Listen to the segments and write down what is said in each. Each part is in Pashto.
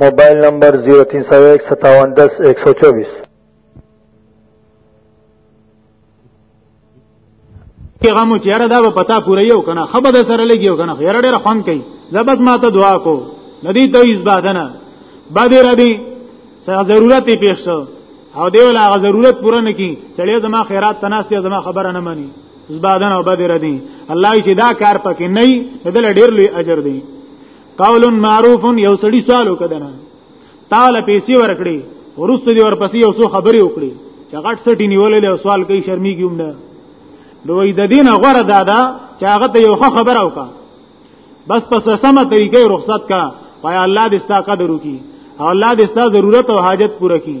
موبایل نمبر 03015710124 پیغامو چې یاره دا به پتا پوره یو کنه خبر سره لګیو کنه یاره ډېر خوان کوي زبس ماته دعا کو ندی ته ایز بادنه بعد را دی سره ضرورت پیښ شو او دی ولا غ ضرورت پوره نه کی چړې زما خیرات تناسته زما خبره نه مانی زبادن او بدر دی الله چې دا کار پکې نه دی دل ډېر لوی اجر دی قول معروف یو سړی سوال وکړنه تعالی پیسې ورکړي ورسته دی ورپسې یو څو خبرې وکړي چې غټ سټی نیولې له سوال کوي شرمېږي هم نه دوی د دینه غره دادا چې هغه ته یو خبره وکړه بس پس سمه طریقې رخصت کا پای الله دې ستا قدر وکي او الله دې ستا ضرورت او حاجت پوره کړي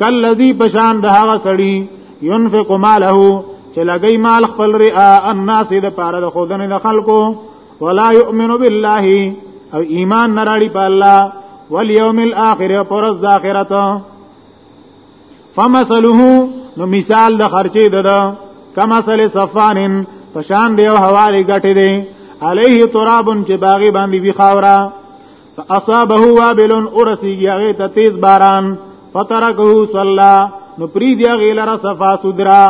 کلذي پشان د هغه سړی ينفق ماله چې لګي مال خپل ریا الناس د پاره د خودنه د خلکو ولا يؤمن بالله او ایمان نراړي په الله واليوم الاخر پر د اخرت فمثله نو مثال د خرچې ده کما سل صفانن پشان دی او حوالی غټې دی علیه ترابن چې باغی باندې وی خاورا فاصابه وابل ورسیږي هغه ته تیز باران فترکه صلا نو پری دی هغه لره صفا سدرا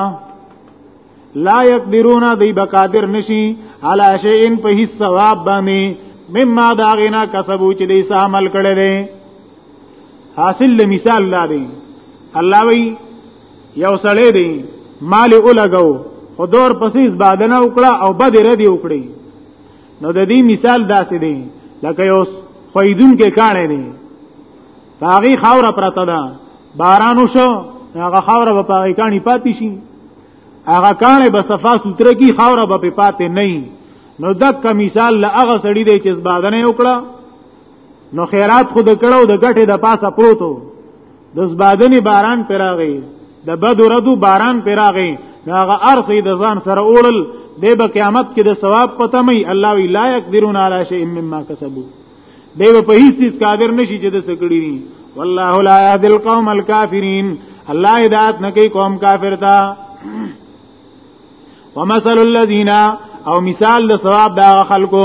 لا يقدرون دی بقادر نشي علی شیء په هیڅ ثواب باندې مما داغینا کسبو چې دې عمل کړی دی حاصل له مثال لا دی الله وی یو سړی دی مال اولګو خو دور پسیز بادنه وکړه او بد ردی وکړي نو د دې مثال داسې دی لکه یو خویدون کې کانه دی هغه خاور پرته ده باران وشو هغه خاور په پاګې کانی پاتې شي هغه کانه به صفا سوتره کی خاور به پاتې نه نو دک مثال له هغه سړی دی چې زبادنه وکړه نو خیرات خود کړو د ګټه د پاسه پروتو د زبادنې باران پراغی د بدو ردو باران پراغی هغه ارسي د ځان سره اوړل دی به قیامت کې د ثواب پته مې الله وی لا یقدرون علی شیء مما کسبوا دی په هیڅ چیز قادر نشي چې د سکړی وي والله لا یهد القوم الکافرین الله هدایت نه کوي قوم کافر ته ومثل الذين او مثال د ثواب د خلکو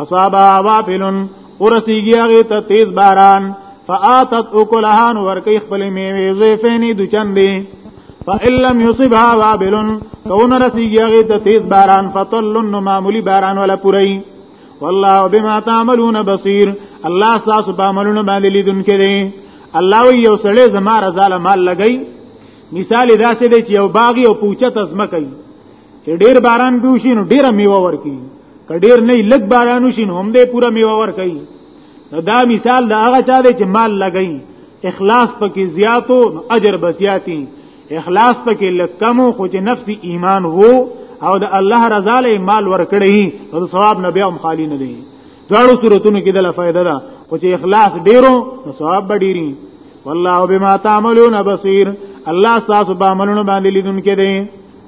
اصابا وافلن ورسیږي هغه ته تیز باران فآتت اکلها نو ورکی خپل میوه زیفینی دو چندی فإن لم يصبها وابل کون رسیږي هغه ته تیز باران فطل نو معمولی باران ولا پوری والله بما تعملون بصير الله تاسو په عملونو باندې لیدونکي دی الله وی یو سړی زما رضا مال لګی مثال داسې دی چې یو باغی او پوچت ازمه کوي چې ډیر باران به وشي نو ډیره میوه ورکړي که ډیر نه لږ باران وشي نو هم به پوره میوه ورکړي نو دا مثال دا هغه چا دی چې مال لګي اخلاص پکې زیاتو نو اجر به زیاتی اخلاص پکې لکمو خو چې نفس ایمان وو او د الله رضا له مال ورکړي نو ثواب نه بیا هم خالی نه دی داړو صورتونو کې دله فائدہ ده خو چې اخلاص ډیرو نو ثواب به ډیری والله بما تعملون بصیر الله تاسو به عملونه باندې لیدونکي دی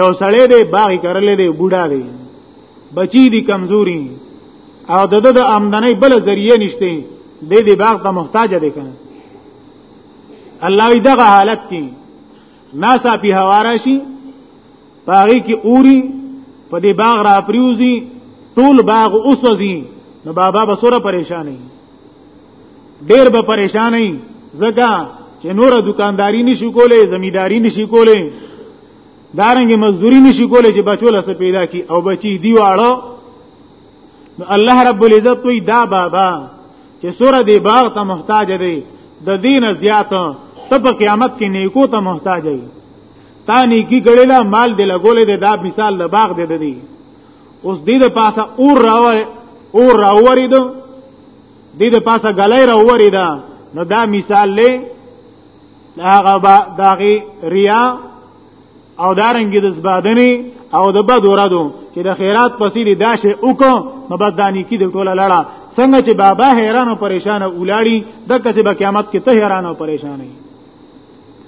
یو سړی دی باغ کرلې دی بوډا دی بچی دی کمزوري او د د آمدنۍ بل ذریعہ نشته دی دی باغ ته محتاج دی کنه الله دغه حالت کې ناسا په هوارا شي پاغي کې اوري په دې باغ را پریوزي ټول باغ اوسوځي نو بابا بسوره پریشان نه ډیر به پریشان نه زګه چې نور دکانداری نشي کولای زمیداری نشي کولای دارنګ مزدوری نشي کولای چې بچو لسه پیدا کی او بچی دی واړو نو الله رب العزت وی دا بابا چې سوره دی باغ ته محتاج دی د دین زیات ته په قیامت کې نیکو ته محتاج دی تا نیکی ګړې لا مال دی لګولې دی دا مثال د باغ دی دی اوس دې د پاسه اور راوړ اور راوړې دو دې د پاسه غلای را وری دا نو دا مثال لې هغه با داغي ریا او دارنګ د زبادنی او د بد ورادو چې د خیرات پسې دی داشه وکړو نو بد دانی کې د ټوله لړا څنګه چې بابا حیران او پریشان اولاړي د کسب قیامت کې ته حیران او پریشان یې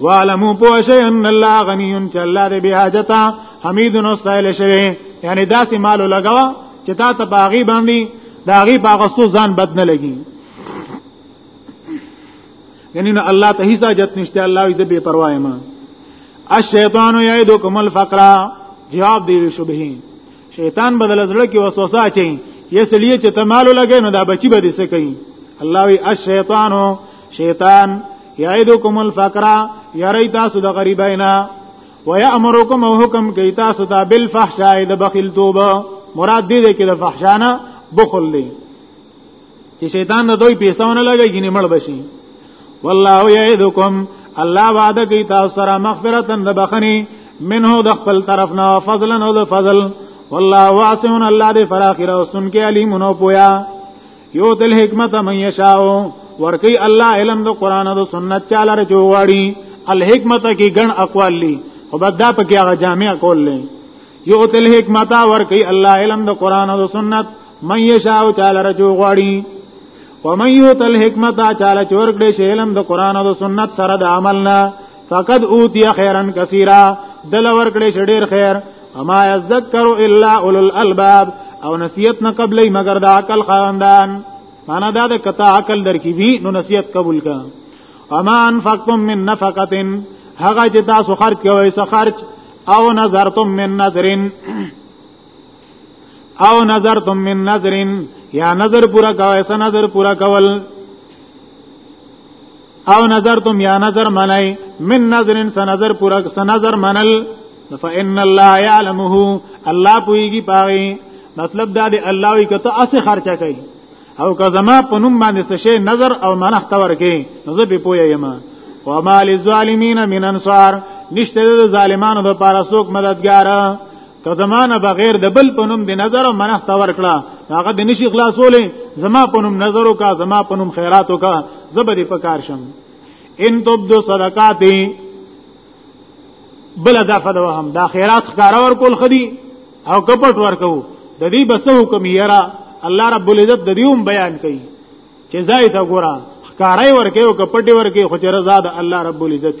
وعلمو پوشی ان الله غنی چې الله دې به حاجتا حمید نو استایل شوی یعنی داسې مال لګوا چې تا ته باغی باندې داغي باغستو ځان بد نه لګي یعنی نو الله ته هیڅ حاجت نشته الله یې به پروا ما الشیطان یعدکم الفقر جواب دی شبهه شیطان بدل زړه کې وسوسه اچي یې سړي چې تمالو لګي نو دا بچي به دې څه کوي الله وی الشیطانو شیطان یعیدکم الفقر یری تاسو د غریبینا ویامرکم او حکم کوي تاسو ته بالفحشاء د بخیل توبه مراد دې کې د فحشانه بخل دی چې شیطان نه دوی پیسې ونه لګي ګینه مړ بشي والله یعدکم الله وعده کوي تاسو سره مغفرت د بخنی منه د خپل طرف نه فضلا او د فضل والله واسع الله دې فراخر او سن کې علیم نو پویا یو تل حکمت من یشاء ورکی الله علم د قران او سنت چاله رچو واړي الحکمت کې ګڼ اقوال لی او بدا پکې هغه جامع کول لې یو تل حکمت ورکی الله علم د قران او سنت من یشاء تعالی رجو غواړي ومن یوت الحکمت تعالی چور کړي شی علم د قران او د سنت سره د عمل نه فقد اوتی خیرن کثیرا دل ور کړي شډیر خیر اما یذکر الا اولو الالباب او نصیحت نه قبلې مگر د عقل خواندان معنا دا د کتا عقل درکې وی نو نصیحت قبول کا اما انفقتم من نفقه هغه چې تاسو خرج کوئ سخرج او نظرتم من نظرن او نظرتم من نظرین یا نظر پورا کوي سن نظر پورا کول او نظرتم یا نظر منای من نظرین سن نظر پورا سن نظر منل فإن الله يعلمه الله پويږي پاوي مطلب دا دی الله وی کته اسه خرچه کوي او که زما په نوم باندې څه شی نظر او منح تور کې نو زه به پوي یم او مال الظالمین من انصار نشته د ظالمانو لپاره څوک مددگار که زمانه بغیر د بل په نوم د نظر او منح تا ورکړه هغه د نشي خلاصولې زما په نوم نظر وکا زما په نوم خیرات وکا زبرې په کار شم ان تبدو صدقات بل دفعه د وهم دا خیرات ښکار ور کول خدي او کپټ ورکو د دې بس حکم یرا الله رب العزت د دې بیان کوي چې زای تا ګورا ښکارای ورکه او کپټي ورکه خو چې رضا د الله رب العزت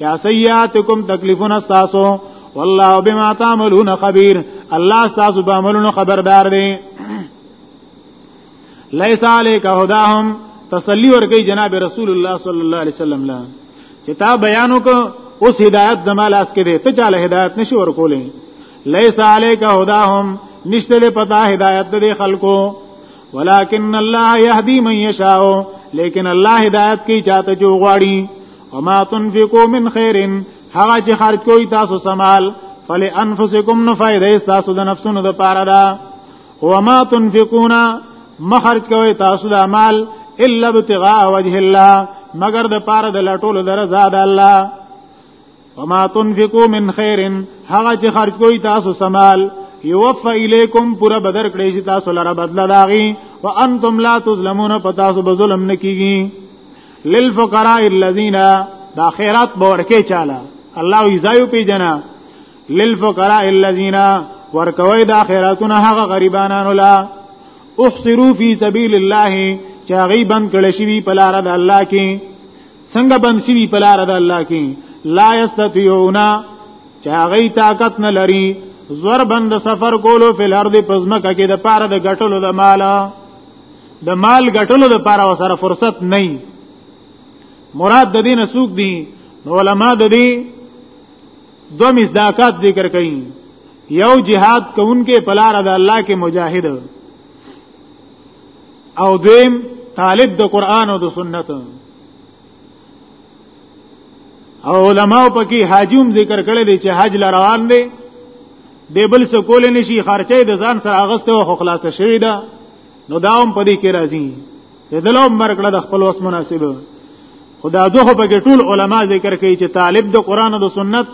یا سیاتکم تکلیفون استاسو والله بما تعملون خبير الله استاسو په عملونو خبردار دی لیس علیک هداهم تسلی ورکی جناب رسول الله صلی الله علیه وسلم لا چې تا بیان وک اوس هدایت زمال اس کې دی ته چاله هدایت نشي ورکولې لیس علیک هداهم نشته پتا هدایت دې خلکو ولكن الله يهدي من يشاء لیکن الله هدایت کوي چاته جو غواړي وما تنفقوا من خير هغه چې خرج کوي تاسو سمال فلانفسکم نو فائدې تاسو د نفسونو د پاره ده وما تنفقون مخرج کوي تاسو د مال الا ابتغاء وجه الله مگر د پاره د لټولو درزاد الله وما تنفقوا من خير هغه چې خرج کوي تاسو سمال یوفى الیکم پورا بدر کړی چې تاسو لره بدل داغي وانتم لا تظلمون پتا سو بظلم نکیږي للفقراء الذين دا خیرات بورکه چاله الله یزایو پی جنا للفقراء الذين ورکوي دا خیراتونه هغه غریبانو لا احصروا فی سبیل الله چاغي بند کړی شي په لار د الله کې څنګه بند شوی په لار د الله کې لا یستطيعون چې هغه طاقت نه لري زور بند سفر کولو په لار د پزمکه کې د پاره د غټلو د مال د مال غټلو د پاره وسره فرصت نه مراد د دین سوق دي علماء د دې دو مصداقات ذکر کړي یو جهاد کوونکې پلار د الله کې مجاهد او دویم طالب د قران او د سنت او علماء پکې حاجوم ذکر کړی دی چې حج لروان دی د بل څه کول نشي خرچې د ځان سره اغسته او خلاص شوی دا نو داوم پدې کې راځي دلوم مرکړه د خپل وس مناسب خدا دوه پکې ټول علما ذکر کوي چې طالب د قران او د سنت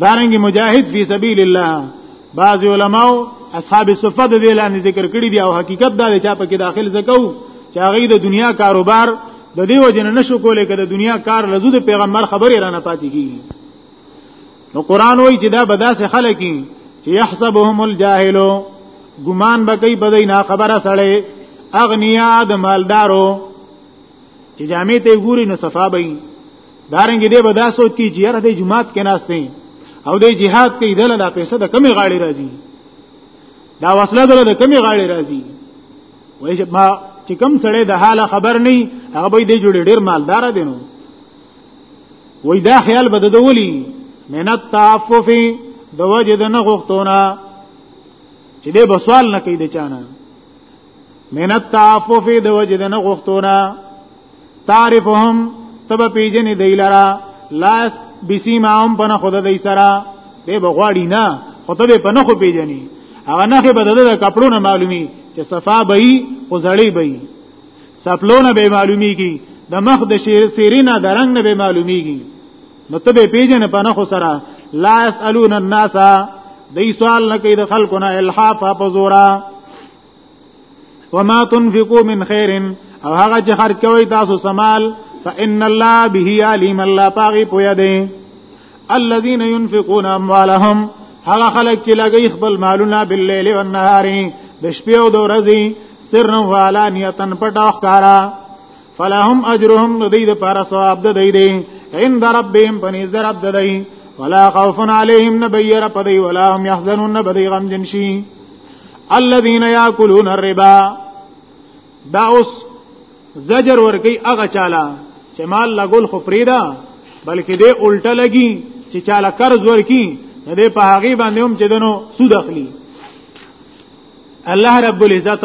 دارنګ مجاهد فی سبیل الله بعض علماو اصحاب صفه د دې لاندې ذکر کړی دی او حقیقت دا دی چې په کې داخل زکو چې هغه د دنیا کاروبار د دې وجه نه نشو کولای کړه د دنیا کار لزو د پیغمبر خبرې رانه پاتې کیږي نو قران وایي چې دا بداسه خلک چې يحسبهم الجاهل ګمان بکې بدې نه خبره سړې اغنیا د مالدارو چې جامې ته ګوري نو صفابې دارنګ دې به دا سوچ کی چې یاره د جماعت کې ناشته او د جهاد کې دله دا پیسې د کمی غاړي راځي دا وسله دله د کمی غاړي راځي وای چې ما چې کم سړی د حاله خبر نه هغه به دې جوړ ډیر مالدار دي نو وای دا خیال بد دولی من التعفف د وجه د نه غختونه چې دې بسوال نه کوي د چانه من التعفف د وجه د نه غختونه تعرفهم تب پیجن دیلرا لاس بسیماهم پنه خود دی سرا دی بغواړي نه خو ته په نخو پیجنې هغه نخې به د کپړو نه معلومي چې صفا به وي خو زړې به وي سپلونه به معلومیږي د مخ د شیر سیرینا د رنگ نه به معلومیږي نو ته به پیژنې په نخو سره لا اسالون الناس دای سوال نه کوي د خلکو نه الحافه په زورا وما تنفقوا من خير او هغه چې خرج کوي تاسو سمال فان الله به علیم الله پاغي پویا دی الذين ينفقون اموالهم هغه خلک چې لګي خپل مالونه بالليل والنهار د شپې او د ورځې سرا وعلانیتن پټاخ کارا فلهم اجرهم ندی د پارا ثواب د دی دی عند ربهم پنیز در رب د دی ولا خوف علیهم نبیر پدی ولا هم يحزنون نبدی غم جنشی الذين ياكلون الربا دا اوس زجر ورکی هغه چاله چې مال لګول خو پریدا بلکې دې الټه لګي چې چاله قرض ورکی نه دې په هغه باندې هم چې دنو سود اخلي الله رب العزت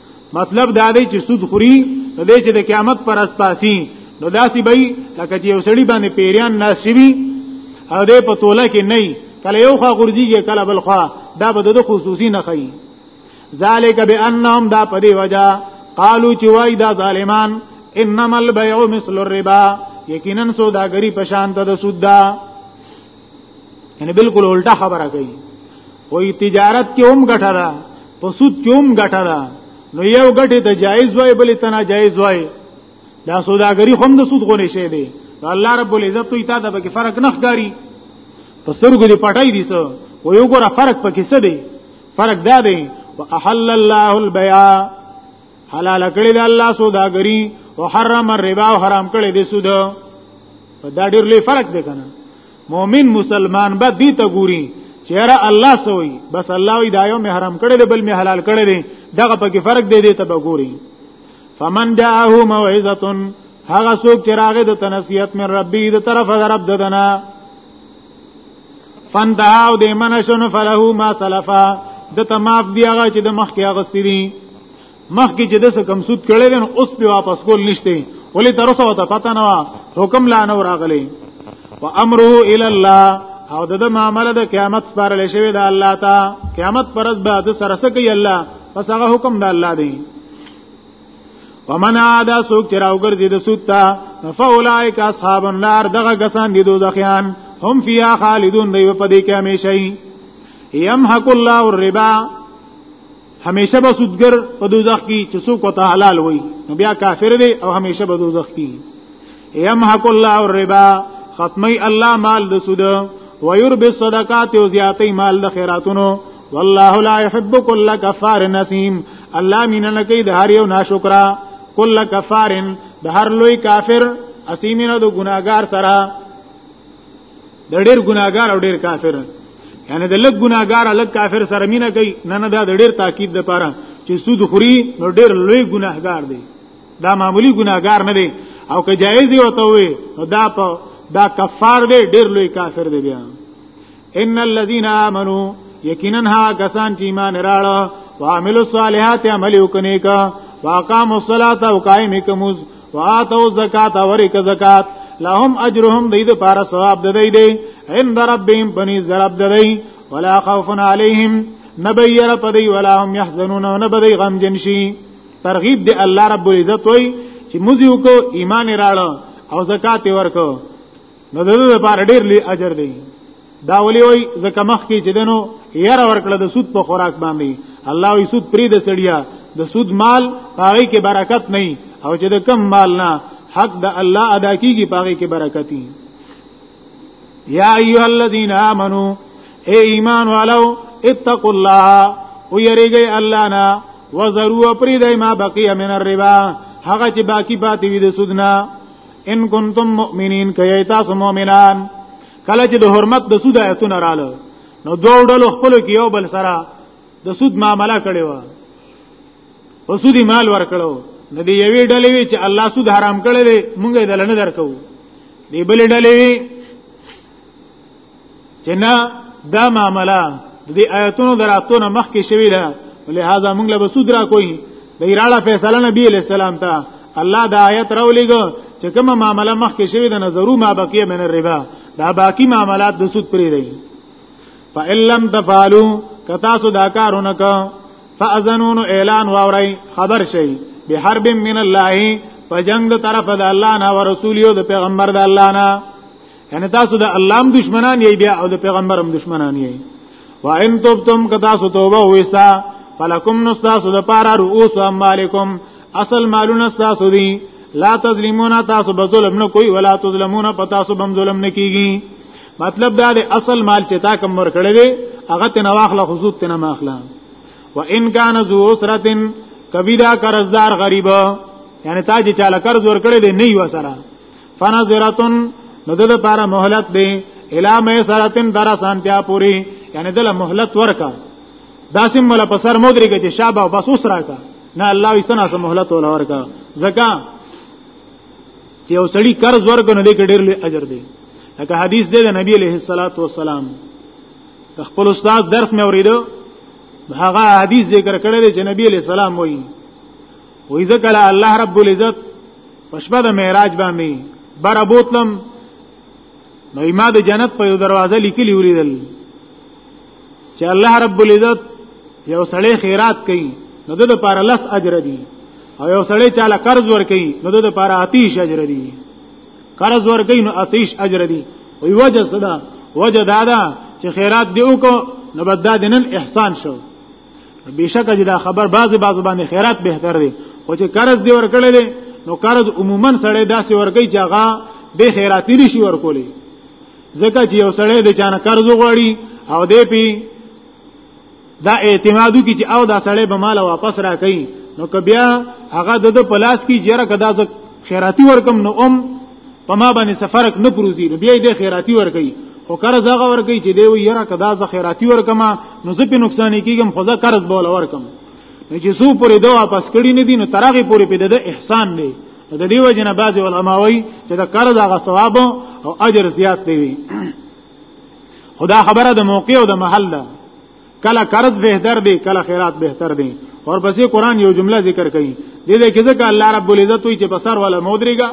مطلب دا دی چې سود خوري نو دی چې د قیامت پر اسپاسي نو داسې به لکه چې یو سړی باندې پیریان ناشوي او دی په توله کې نه کله یو خوا غورځيږي کله بل خوا دا به د خصوصي نه خي ذالک بانهم دا په دی وجہ قالو چې وای دا ظالمان انما البيع مثل الربا یقینا سوداګری پشان ته د سود ده یعنی بالکل الټا خبره کوي وې تجارت کې هم ګټه ده په سود کې هم ګټه ده نو یو ګټه ته جایز وای بلې ته ناجایز وای دا سوداګری هم د سود غونې شي دی الله رب العزت ته ایتا د بګ فرق نه ښکاری په سترګو دې پټای دي سو و یو ګره فرق پکې څه دی فرق دا دی واحل الله البيع حلال کړی د الله سوداګری او حرم الربا او حرام کړی د سود په دا ډیر لوی فرق دی کنه مؤمن مسلمان به دې ته ګوري چیرې الله سوی بس الله وی دایو می حرام کړی دی بل می حلال کړی دی دغه په کې فرق دی دې ته به ګوري فمن جاءه موعظه هغه څوک چې راغی د تنصیحت من ربي د طرفه رب ددنه فندها او د من شنو فله ما سلفا د تماف دی هغه چې د مخ کې هغه سری مخ کې چې د څه کم سود کړي دین اوس په واپس کول نشته ولې تر اوسه وته پتا نه حکم لا نه راغلی و امره الی الله او د معاملې د قیامت پر لشي د الله تا قیامت پرز به د سرسکه الله پس هغه حکم د الله دی ومن عاد سوک چې راوګرځي د سود ته فاولائک اصحاب النار دغه کسان دي دوزخیان هم فیا خالدون دی په دې کې همیشه یمحق الله الربا همیشه به سودګر په دوزخ کې چې څوک وته حلال وي نو بیا کافر دی او همیشه به دوزخ کې یمحق الله الربا ختمی الله مال د سود ويربي الصدقات او زیاتې مال د خیراتونو والله لا يحب كل كفار نسيم الله مين نه کوي د هر یو ناشکرا کل کفارن د هر لوی کافر اسیمینه د ګناګار سره د ډیر ګناګار او ډیر کافر یعنی د لګ ګناګار لګ کافر سره مینه کوي نه نه دا د ډیر تاکید د پاره چې سود خوري نو ډیر لوی ګناهګار دی دا معمولی ګناګار نه دی او که جایز وي او ته وي دا په دا کفار دی ډیر لوی کافر دی بیا ان الذين امنوا یقینا ها کسان چې ایمان راړه وعملوا الصالحات عمل وکني کا واقاموا الصلاه او قائم کومز واتو زکات ورک زکات لهم اجرهم دې د پاره ثواب د دې دې عند ربهم بني زرب د دې ولا خوف عليهم نبير پدی ولا هم يحزنون نبدی غم جنشي ترغیب دې الله رب العزت وای چې مزیو کو ایمان راړه او زکات ورکو نو د دې لپاره ډیر لوی اجر دی دا ولي وای زکه مخ کې چې دنو ير ورکړه د سود په خوراک باندې الله وي سود پری د سړیا د سود مال پاره کې برکت نه او چې د کم مال نه حق د الله ادا کیږي پاره کې برکت دی یا ایها الذین آمنو اے ایمان والو اتقوا الله او یریږي الله نه وزرو پری دای ما بقیه من الربا هغه چې باقی پاتې وي د سودنا ان کنتم مؤمنین کای تاسو مؤمنان کله چې د حرمت د سود آیتونه رااله نو دوه ډلو خپل کې یو بل سره د سود معاملې کړي و او سودی مال ورکړو نو دی یوې ډلې وی چې الله سود حرام کړی دی مونږ یې دلنه درکو دی بلې ډلې وی چې نه دا معاملہ د دې آیاتونو دراتونه مخکې شوی ده لہذا موږ له بسود را کوی د ایراله فیصله نبی علیہ السلام ته الله دا آیت راولېګو چې کومه معاملہ مخکې شوی ده نه ضرور ما بقیه من الربا دا باقی معاملات د سود پرې دی فإن لم تفعلوا کتا سو دا کارونه کو فاذنون اعلان واوري خبر شي به حرب من الله په جنگ د طرف د الله نه او رسول یو د پیغمبر د الله نه یعنی تاسو د الله هم دشمنان یی بیا او د پیغمبر هم دشمنان یی وان تبتم که تاسو توبه ویسا فلکم نستاسو د پارا رؤوس امالکم اصل مالون استاسو دی لا تظلمون تاسو به ظلم نه کوي ولا تظلمون پتا سو بم ظلم نه کیږي مطلب دا دی اصل مال چې تا کم ور کړی دی هغه ته نه واخله حضور ته نه ماخله و ان کان ذو اسرتن کبیرا قرضدار غریب یعنی تا چې چاله قرض ور کړی دی نه یو سره فنظرتن نو د لپاره مهلت دی الا مې سرتن در سانتیا پوری یعنی دله مهلت ورکا داسم مل په سر مودري کې چې شابه بس اوس راکا نه الله یې سنا سم مهلت ولا ورکا زکا چې یو سړی قرض ورکنه دې کې ډېر لوی اجر دی لکه حدیث دی د نبی عليه الصلاه والسلام خپل استاد درس مې اوریدو هغه حدیث ذکر کړی چې نبی عليه السلام وایي وې ځکه الله رب العزت په شپه د معراج باندې بر ابوتلم نو ما د جنت په یو دروازه لیکلی ولیدل چې الله رب العزت یو سړی خیرات کوي نو د لپاره لس اجر دي او یو سړی چاله قرض ور کوي نو د لپاره آتیش اجر دي قرض ور کوي نو آتیش اجر دي وی وجه صدا وجه دادا چې خیرات دی وکړو نو بد دا دنن احسان شو بشک چې دا خبر بعض بعض باندې خیرات بهتر دی خو چې قرض دی ورکړل دی نو قرض عموما سړی داسې ورګي چې هغه به خیراتی نشي ورکولې ځکه چې یو سړی د چانه قرض غواړي او دی پی دا اعتمادو کی چې او دا سړی به مال واپس راکړي نو که بیا هغه د پلاس کی جره کدا خیراتی ورکم نو ام په ما باندې سفرک نه پروزي نو بیا دې خیراتی ور کوي خو قرض هغه ور کوي چې دی وي یره کدا ز خیراتی ور کما نو زه په نقصان کیږم خو زه قرض بول ور کم نو چې سو پورې دا واپس کړی نه دي نو ترغه پورې په دې احسان دی د دې وجه نه بعض علما وایي چې دا قرض هغه ثواب او اجر زیات دی خدا خبره د موقع او د محل ده کله قرض بهتر دی کله خیرات بهتر دی اور پسې قران یو جمله ذکر کړي دې دې کې ځکه الله رب العزت وی چې بسر ولا مودريګا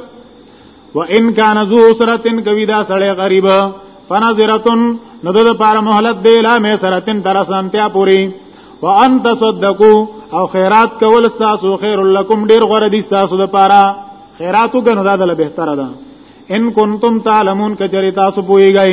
و ان کان ذو سرتن کوي دا سړی غریب فنظرتن نو د پاره مهلت دی لا مې سرتن تر سنتیا پوری و ان تصدقوا او خیرات کول تاسو خیر لکم ډیر غره دي تاسو د پاره خیراتو کنه دا دل بهتره ده ان کنتم تعلمون کچری تاسو پویږئ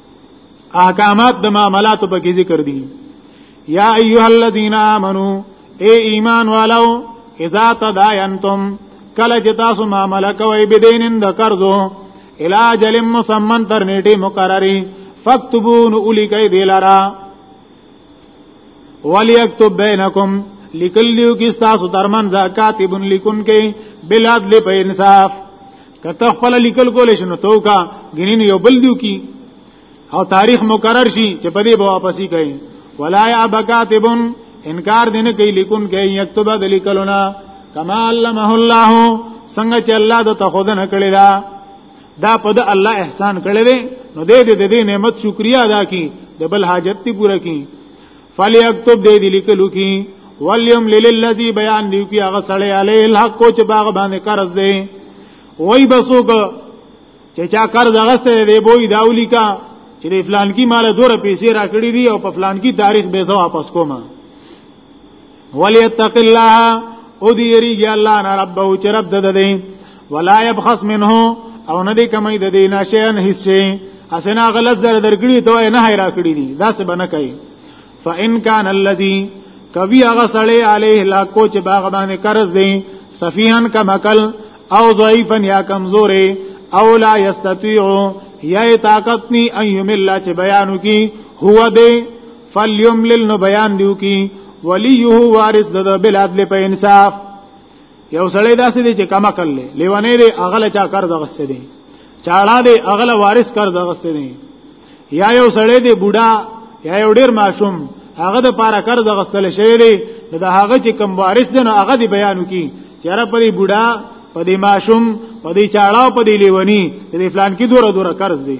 احکامات د معاملاتو په کې ذکر دي یا ایها الذین آمنو اے ایمان والو اذا تداینتم کله چې تاسو معاملې کوي بدینن د قرضو الاجل مسمن تر نیټه مقرری فاکتبون اولی کای دی لرا وليكتب بينكم لیکل دیو کې تاسو درمن زکاتب لیکون کې بلاد له په انصاف کته خپل لیکل کول شنو توکا غنین یو بل دیو کې او تاریخ مقرر شي چې په دې به واپسی کوي ولا یا بکاتب انکار دینه کوي لیکون کې یكتب د لیکلونه کما علمه الله څنګه چې الله د تخودنه کړی دا دا په د الله احسان کړی دی نو دې دې دې نعمت شکریا ادا کی د بل حاجت تی پوره کی فلیکتب دې دې لیکلو کی ولیم للذی بیان دی کی هغه سړی علی الحق کو چې باغ باندې قرض دی وای بسوګ چې چا قرض هغه سره دی بوئی داولی کا چې فلان کی مال دوره پیسې راکړي دي او په فلان کی تاریخ به زه واپس کوم وليتق الله او دی یریږي الله نه رب او چې رب د دې ولا يبخس منه او نه دې کمې د دې نشین حصے اسنا غلط زر درګړي ته نه هيرا کړی دي دا څه بنه کوي فان كان الذي کوي هغه سړی عليه لا کوچ باغ باندې قرض دي سفيهن کمکل او ضعيفا یا کمزوري او لا يستطيع یا طاقت ني ايمل چې بیانو کی هو دې فلیملل نو بیان دیو کی ولیه وارث د بلاد له په انصاف یو سړی داسې دی چې کما کړل لیوانه دی اغله چا قرض غسته دی چاړه دی اغله وارث قرض غسته دی یا یو سړی دی بوډا یا یو ډیر معشوم هغه د پاره قرض غسل شوی دی د هغه چې کم وارث دی نو هغه دی بیان کی چې را پدی بوډا پدی معشوم پدی چاړه پدی لیونی د فلان کې دوره دوره قرض دی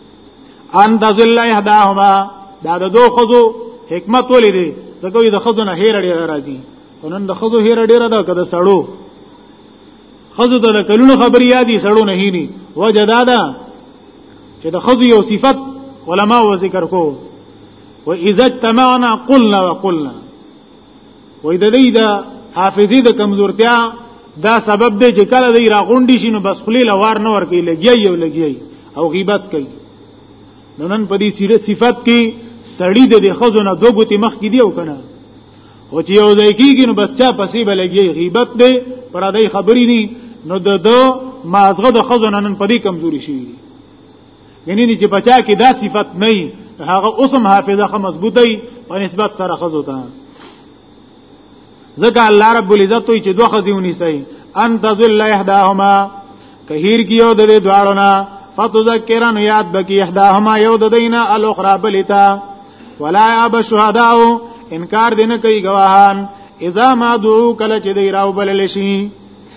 ان تزل احداهما دا د دوه خزو حکمت ولې دی ځکه د خزو نه هیر ډیر راځي ونن د خزو هیر ډیر ده کده سړو خزو د کلونو خبرې یادي سړو نه هیني وجدا ده چې د خزو یو صفت علما و ذکر کو و اذا اجتمعنا قلنا وقلنا وې د دې د حافظې د کمزورتیا دا سبب دی چې کله دی راغونډي شي نو بس خلی لوار نه ورکی لګي یو لګي او غیبت کوي نو نن په دې سیره صفت کې سړی د دې خزونه دوه ګوتی مخ کې دی او کنه او چې یو ځای کېږي نو بس چا پسې بلګي غیبت دی پر دې خبرې دي نو د دو مازغه د خزونه نن په دې کمزوري شي یعنی نه چې بچا کې دا صفت نه وي هغه اوسم حافظه خه مضبوطه وي په نسبت سره خزو ته ځکه الله رب العزت وي چې دوه خزيونی سي ان تذل احداهما کهیر کیو د دې دواړو نه فتذکرن یاد بکی احداهما یو د دینه الاخرى بلتا ولا اب شهداء انکار دینه کوي گواهان اذا ما دعو کله چې دی راو بلل شي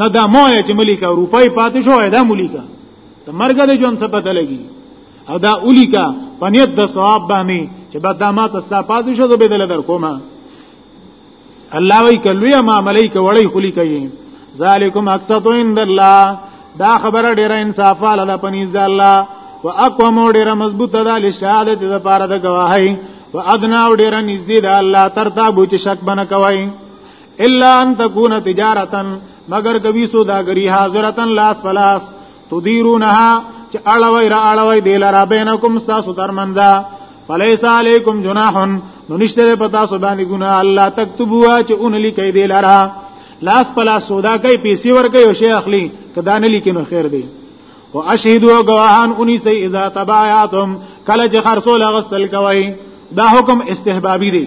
نه دا مو چې ملیکا روپۍ پاتې شو دا ملیکا د مرګ د ژوند څخه پته لګي او دا اولیکا پنیت د ثواب باندې چې بعد دا ما تاسو پاتې شو زه به دل در کومه الله وی کلویا ما ملائکه وړي خلی کوي ذالکم اقسط عند الله دا خبره ډیره انصاف والا ده پنیز ده الله واقوم ډیره مضبوطه ده لشهادت ده پاره ده گواهی وادنا ډیره نږدې ده الله ترتا بوچ شک بنه کوي الا ان تكون تجارتا مگر کوي سوداګری حاضرتن لاس پلاس تدیرونها چې اړوي را اړوي دی لرا بینکم تاسو ترمندا فلیس علیکم جناح نو نشته پتا سو باندې ګنا الله تکتبوا چې اون لیکي دی لرا لاس پلا سودا کوي پیسې ور کوي او شیخ اخلي کدا نه لیکي نو خیر دی واشهدوا گواهان اني سي اذا تبايعتم کله چې خرصول غسل کوي دا حکم استحبابي دی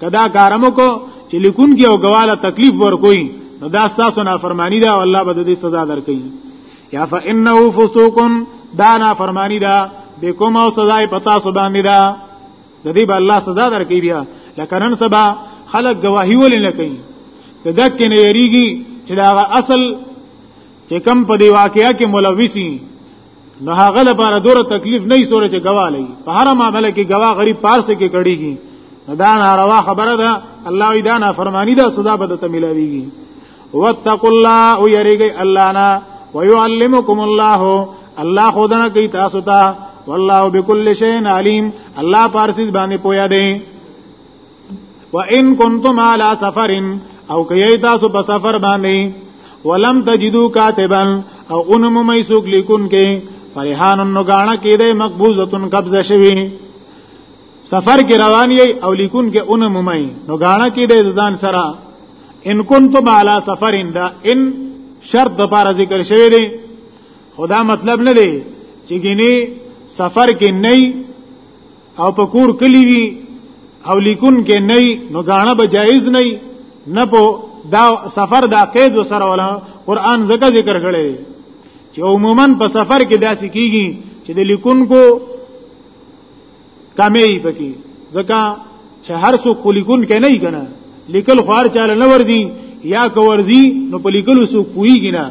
کدا کارمو کو چې لیکون کې او غواله تکلیف ورکوي نو دا تاسو نه فرمانی دا الله به دې سزا درکړي یا فانه فسوقن دا نه فرمانی دا د کوم او سزا په تاسو باندې دا د دې به الله سزا درکړي بیا لکه نن سبا خلق گواهی ولې نه کوي د دک نه یریږي چې دا اصل چې کم په دی واقعیا کې ملوثي نو هغه لپاره دوره تکلیف نه سورې چې گواه لګي په هر معاملې کې گواه غریب پارس کې کړيږي دا ناروا خبره ده الله دا نه فرمانی ده صدا بده ته ملاويږي واتقوا الله او يريږي الله نه ويعلمكم الله الله خدانه کوي تاسو ته والله بكل شيء عليم الله پارسیز باندې پویا دی وان کنتم علی سفر او کای تاسو په سفر باندې ولم تجدو کاتبا او انم میسوک لیکون کې فرحان نو غاڼه کې دې مقبوزتن قبضه شوی سفر کې روان یې او لیکون کې انم مې نو غاڼه کې دې ځان سره ان کنتم علی سفر دا ان شرط د پاره ذکر شوی دی خدا مطلب نه دی چې ګینه سفر کې نه او په کور کلی وی او لیکون کې نه نو غاڼه به جایز نه نه په دا سفر دا قید وسره ولا قران زکه ذکر کړي چې عموما په سفر کې داسې کیږي چې د لیکونکو کمی پکې ځکه چې هر څوک خو لیکون کې نه کنه لیکل خو هر چاله نه ورځي یا که ورځي نو په لیکلو څوک پوهیږي نه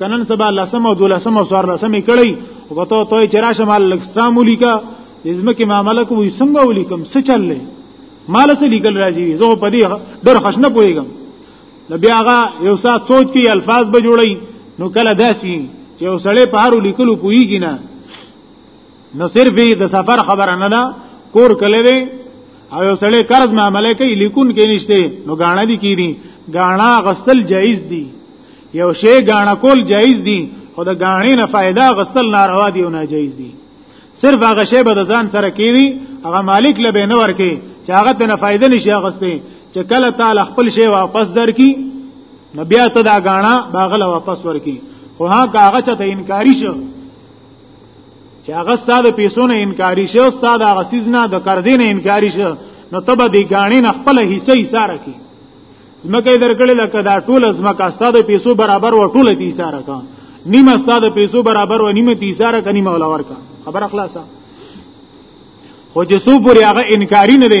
کنن سبا لسم او دولسم او سوار لسم کړي او په تو توي چراشه مال لکستام ولیکا ځمکه معاملې کوي څنګه ولیکم څه چللې مال څه لیکل راځي زه په دې ډېر خشنه پوهیږم نو بیا هغه یو سات سوچ کې الفاظ به جوړي نو کله داسي چې یو سړی په هر لیکلو پوهیږي نه نو صرف د سفر خبره نه ده کور کله دی او یو سړی قرض معاملې کوي لیکون کې نشته نو غاڼه دي کیدی غاڼه غسل جایز دی یو شی غاڼه کول جایز دی خو د غاڼې نه फायदा غسل ناروا دی او ناجایز دی صرف هغه شی به د ځان سره کیدی هغه مالک لبه نه ورکه چې هغه ته نه فائدې نشي اغسته چې کله تعالی خپل شی واپس درکې نبي ته دا غاڼه باغله واپس ورکې خو هغه هغه ته انکاری شو چې هغه ستاسو پیسو نه انکاری شو ستاسو هغه سیز نه د قرضې نه انکاری شو نو ته به دی غاڼې نه خپل حصہ یې ساره کی زمکه درکړې لکه دا ټول زمکه ستاسو پیسو برابر و ټول تی ساره کا نیمه ستاسو پیسو برابر و نیمه تی ساره کا نیمه ولا ورکا خبر خلاصه خو چې سو پورې هغه انکاری نه دی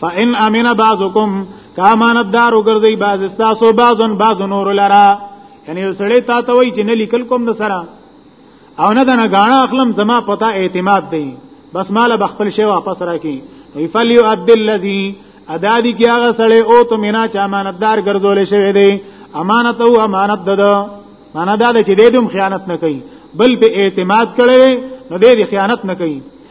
فان امن بعضکم کا امانتدار وګرځي بعض استاسو بعضن بعض نور لرا یعنی سړی تا ته وای چې نه لیکل کوم د سره او نه دنه غاڼه اخلم زما پتا اعتماد دی بس مال بخپل شی واپس راکی فل یؤد الذی ادا دی کی هغه سړی او ته مینا چې امانتدار ګرځول شوی دی امانت او امانت دده معنا دا چې دې دوم خیانت نه کوي بل په اعتماد کړي نو دې خیانت نه کوي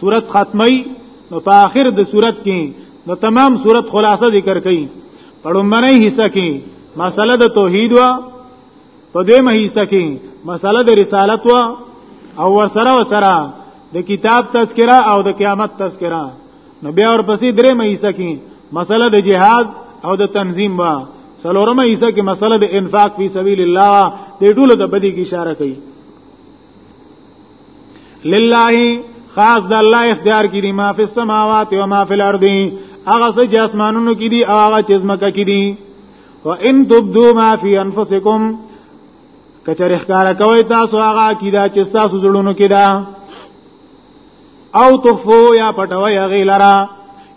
صورت ختمي نو په آخر د صورت کې نو تمام صورت خلاصه ذکر کړي په لومړنۍ حصہ کې مسله د توحید وا په دویمه حصہ کې مسله د رسالت وا او ورسره ورسره د کتاب تذکرہ او د قیامت تذکرہ نو بیا ورپسې درې مېسه کې مسله د جهاد او د تنظیم وا سلورمه حصہ کې مسله د انفاق فی سبیل الله د ټولو د بدی کی اشاره کوي لله خاص د الله اختیار کړي ما فی السماوات و ما فی الارض هغه څه چې اسمانونو کې دي او هغه چې زمکه کې دي و ان تبدو ما فی انفسکم کچره ښکارا کوي تاسو هغه عقیده چې تاسو زړونو کې ده او تخفو یا پټوي غیلرا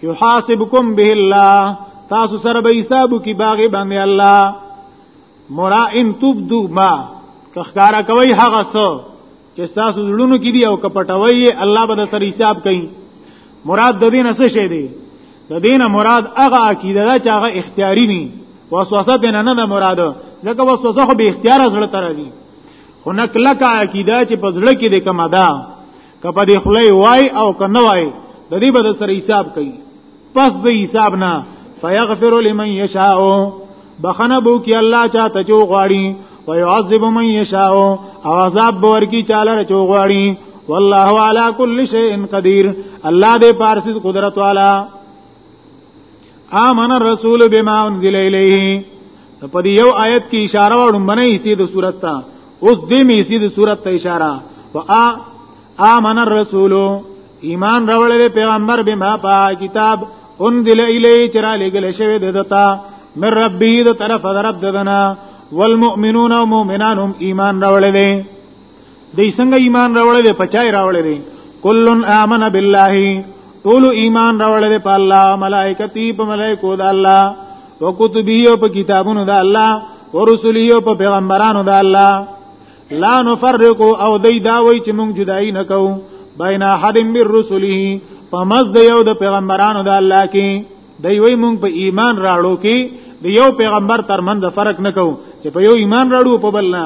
یحاسبکم به الله تاسو سره به حساب کی باغی باندې الله مرا ان تبدو ما که ښکارا کوي هغه څه چې تاسو زړونو کې دي او کپټوي الله به سره حساب کوي مراد د دین څه شی دی د دین مراد هغه عقیده ده چې هغه اختیاري نه وسوسه دین نه ده مراد ځکه وسوسه خو به اختیار زړه تر دي خو نکلک عقیده چې په زړه کې د کما ده کپه دی خلای وای او کنه وای د دې بد سره حساب کوي پس د حساب نه فیغفر لمن یشاء بخنه بو کی الله چاته جو غواړي ويعذب من يشاء او عذاب باور کی چاله رچو غواړي والله على كل شيء قدير الله دې پارسیز قدرت والا امن الرسول بما انزل الیه په دې یو آیت کې اشاره وړم باندې حصے د صورت ته اوس دې می حصے د صورت ته اشاره وا امن الرسول ایمان راولې پیغمبر بما پا کتاب انزل الیه چرا لګل شوی دتا من ربی د طرف درب ددنا والمؤمنون ومؤمنان هم ایمان راولې دې څنګه ایمان راوړل په چای راوړل کلن امن بالله ټول ایمان راوړل په الله ملائکتی په ملائکو د الله او کتبی او په کتابونو د الله او رسولی او په پیغمبرانو د الله لا نفرق او دای دا وای چې موږ جدای نه کوو بین احد من رسله په مز د یو د پیغمبرانو د الله کې دای وای موږ په ایمان راړو کې د یو پیغمبر ترمن د فرق نه کوو چې په یو ایمان راړو په بل نه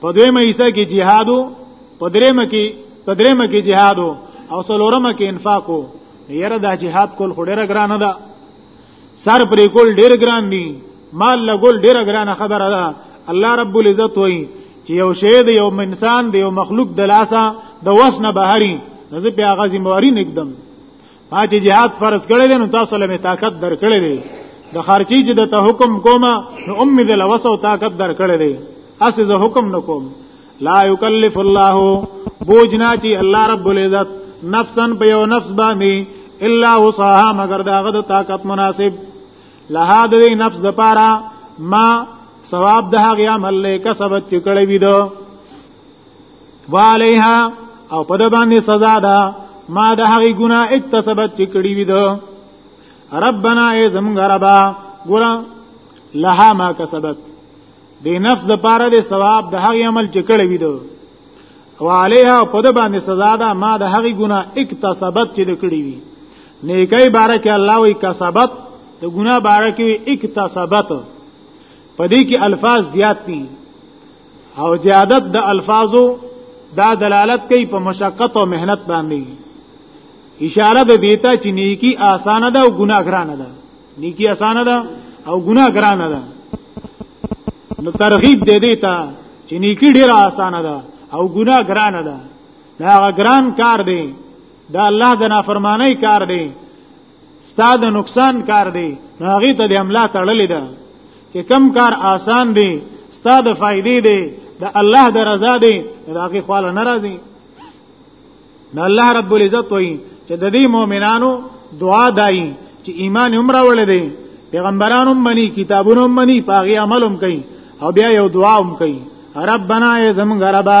په دویمه حصہ کې جهادو په دریمه کې په دریمه کې جهادو او څلورمه کې انفاقو یره دا جهاد کول خډره ګرانه ده سر پرې کول ډیر ګران دي مال لګول ډیر ګرانه خبره ده الله رب العزت وایي چې یو شی دی یو انسان دی یو مخلوق د لاسه د وسنه بهري نو زه بیا غزي مواري نګدم ما چې jihad فرض کړی دی نو تاسو له طاقت درکړی دی د خارجي چې د ته حکم کومه نو ام دې لوس او طاقت درکړی دی اسه زه حکم نکوم لا یکلف الله بوجنا چې الله رب العزت نفسا په یو نفس باندې الا وصاها مگر داغه د طاقت مناسب لها د نفس د پاره ما ثواب د هغه عمل له کسبت چې کړی وي دو وعليها او په د باندې سزا ده ما د هغې ګنا اکتسبت چې کړی وي ده ربنا ای زمونږ ربا ګور لها ما کسبت د نفس د پاره د ثواب د هغې عمل چې کړی وي ده او علیها په د باندې سزا ده ما د هغې ګنا اکتسبت چې کړی وي نیکي باره کې الله وی کسبت د ګنا باره کې اکتسبت په دې کې الفاظ زیات دي او زیادت د الفاظو دا دلالت کوي په مشقت او مهنت باندې اشاره د دیتا چې نیکی آسانه ده او ګناه ګرانه ده نیکی آسانه ده او ګناه ګرانه ده نو ترغیب دې دیتا چې نیکی ډیره آسانه ده او ګناه ګرانه ده دا ګران کار دی دا الله د نافرمانی کار دی ستاد نقصان کار دی هغه ته د املا تړلې ده چې کم کار آسان دی ستاد فائدې دی د الله د رضا دی هغه خواله ناراضي نو الله رب العزت وایي چې د دې مؤمنانو دعا دای چې ایمان هم راوړل دي پیغمبرانو هم مني کتابونو هم مني پاغي عمل هم کوي او بیا یو دعا هم کوي ربنا ای زمونږ ربا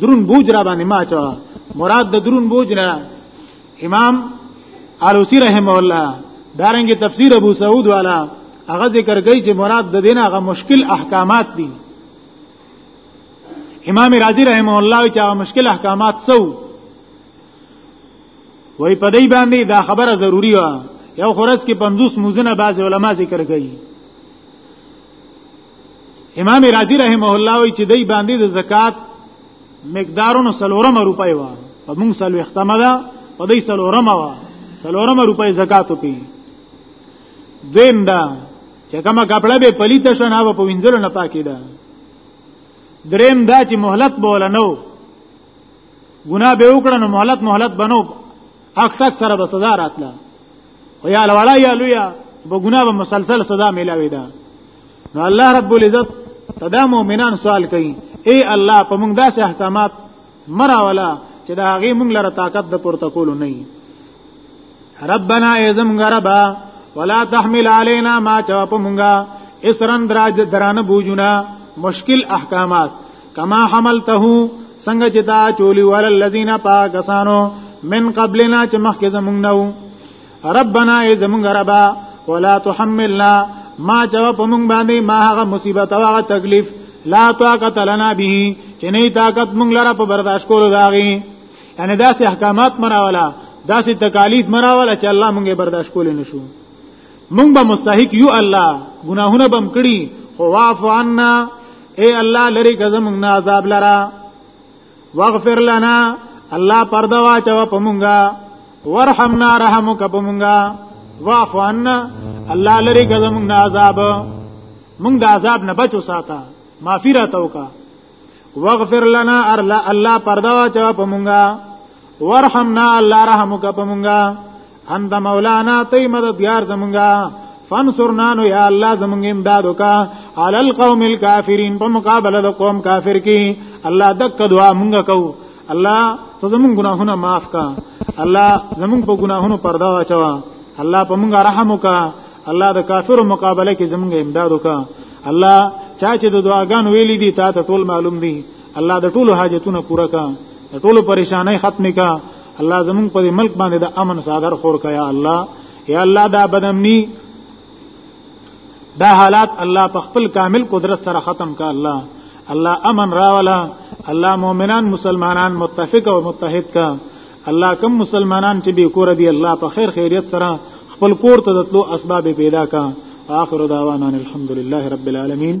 درون بوج را باندې ما چا مراد د درون بوج نه امام علوسی رحم الله دارنګ تفسیر ابو سعود والا هغه ذکر کوي چې مراد د دین هغه مشکل احکامات دي امام رازی رحم الله چې هغه مشکل احکامات سو وای په دې باندې دا خبره ضروری و یو خورس کې 50 موزنه بعض علما ذکر کوي امام رازی رحمه الله وی چې دای باندې د زکات مقدارونو سلورم روپۍ و په موږ سلو اختمه ده په دې سلورم و سلورم روپۍ زکات وکي دین دا چې کومه کپړه به پلیت شنه و په وینځلو نه پاکې ده دریم دا چې مهلت بوله نو ګناه به وکړه نو مهلت مهلت بنو حق تک سره به سزا راتله خو یا لوړا یا لویا به ګناه به مسلسل سزا ملاوي ده نو الله رب العزت تدا مؤمنان سوال کوي اے الله په موږ داسې احکامات مرا ولا چې دا هغه موږ لره طاقت د پورته کولو نه ربنا ایزم غربا ولا تحمل علينا ما چوپ مونږه اسرن دراج درانه بوجونا مشکل احکامات کما حملته څنګه چې دا چولی ول الذين پاکسانو من قبلنا چې مخکې زمونږ نو ربنا ای زمونږ ربا ولا تحملنا ما جواب مونږ باندې ما هغه مصیبت او هغه تکلیف لا طاقت لنا به چې نه طاقت مونږ لره په برداشت کولو داغي یعنی داسې احکامات مراولا داسې تکالیف مراولا چې الله مونږه برداشت کول نه شو مونږ به مستحق یو الله ګناهونه بم کړی خو واعف عنا اے الله لری کزم عذاب لرا واغفر لنا الله پرده واچو په مونږه ورحمنا رحمک په مونږه واعف عنا الله لری کزمون عذاب مونږ د عذاب نه بچو ساته معافی را توکا واغفر لنا الله پرده واچو په مونږه ورحمنا الله رحمک په مونږه انت مولانا تی مددگار زمونږه فانصرنا نو یا الله زمونږ امداد وکا علی القوم الکافرین په مقابله د قوم کافر کی الله دک دعا مونږه کو الله ته زمونږ ګناهونه معاف کا الله زمونږ په ګناهونو پرده واچوا الله په مونږه رحم وکا الله د کافرو مقابله کې زمونږ امداد وکا الله چا چې د دعاګان ویلې دي تا ته ټول معلوم دي الله د ټولو حاجتونو پوره کا د ټولو پریشانای ختم کا الله زمون په ملک باندې د امن صادر خور کیا الله یا الله دا بدمنی دا حالات الله په خپل کامل قدرت سره ختم کا الله الله امن راولا الله مؤمنان مسلمانان متفق او متحد کا الله کم مسلمانان چې به کور دی الله په خیر خیریت سره خپل کور ته دتلو اسباب پیدا کا اخر دعوانا الحمدلله رب العالمین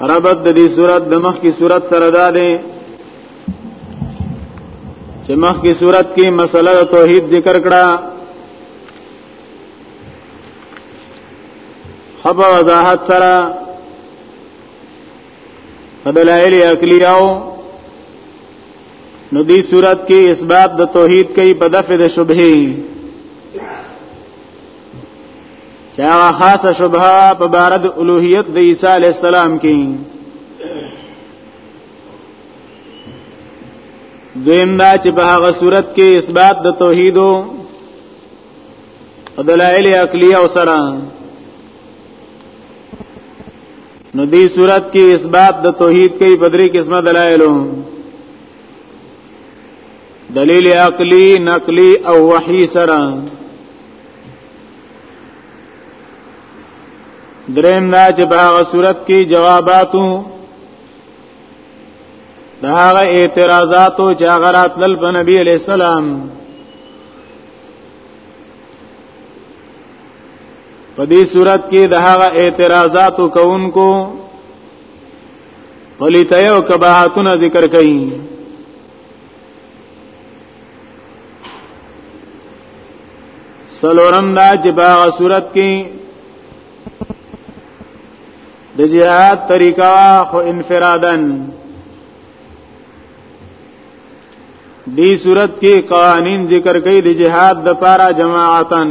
ربط د دې صورت د مخ کی صورت سره ده ده چې مخ کی صورت کې مسله د توحید ذکر کړه حب وضاحت سره فدلائل عقلی او نو دی صورت کې اثبات د توحید کوي په دفع د شبهه چې هغه خاصه شبهه په بار د الوهیت د عیسی علی السلام کې دویم دا چې په هغه صورت کې اثبات د توحید او دلایل عقلی او سره نو دې صورت کې اثبات د توحید کې بدري قسمه دلایلو دلیل عقلی نقلی او وحی سره دریم دا چې په هغه صورت کې جواباتو دا هغه اعتراضاتو چې هغه راتلل په نبی علی السلام په دې صورت کې دا هغه اعتراضاتو کوونکو پلیتایو کباحتونه ذکر کړي سلورم دا چې باغ صورت کې د جهاد طریقہ خو انفرادن دی صورت کې قوانین ذکر کوي د جهاد د پاره جماعتن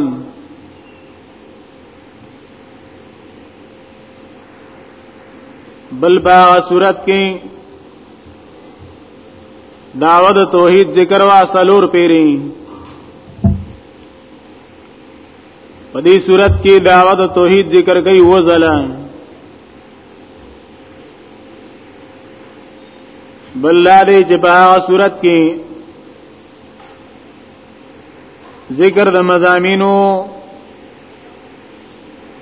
بل باغ صورت کې داود توحید ذکر وا سلور پیری په دې صورت کې داوت توحید ذکر کوي وزلا بل لري چې په هغه صورت کې ذکر د مزامینو